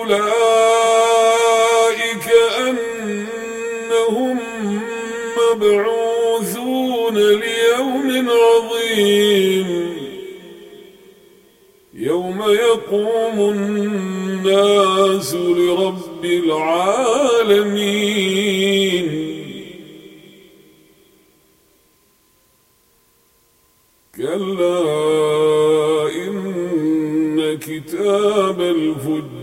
أولئك أنهم مبعوثون ليوم عظيم. يوم يقوم الناس لرب العالمين. كلا كتاب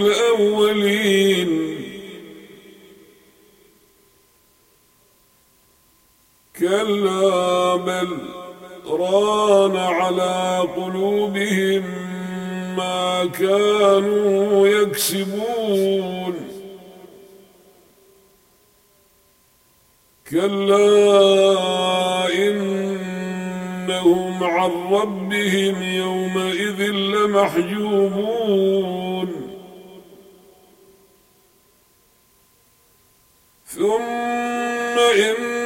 الأولين. كلا بل ران على قلوبهم ما كانوا يكسبون. كلا إنهم عن ربهم يومئذ لمحجوبون. ثم إن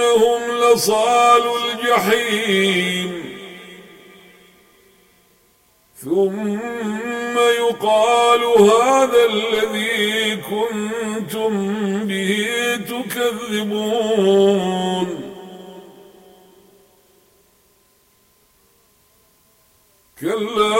إنهم لصال الجحيم ثم يقال هذا الذي كنتم به تكذبون كلا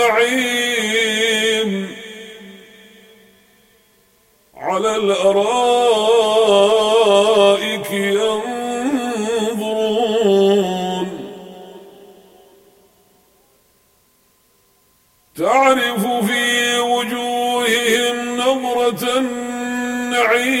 نعيم على الأرائك تعرف في وجوههم نظرة النعيم.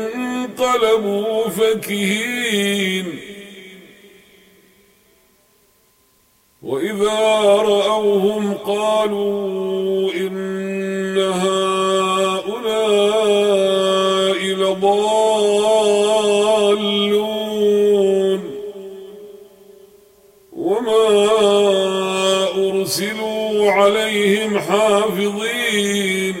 انقلبوا فكهين. وإذا رأوهم قالوا إن هؤلاء لضالون. وما أرسلوا عليهم حافظين.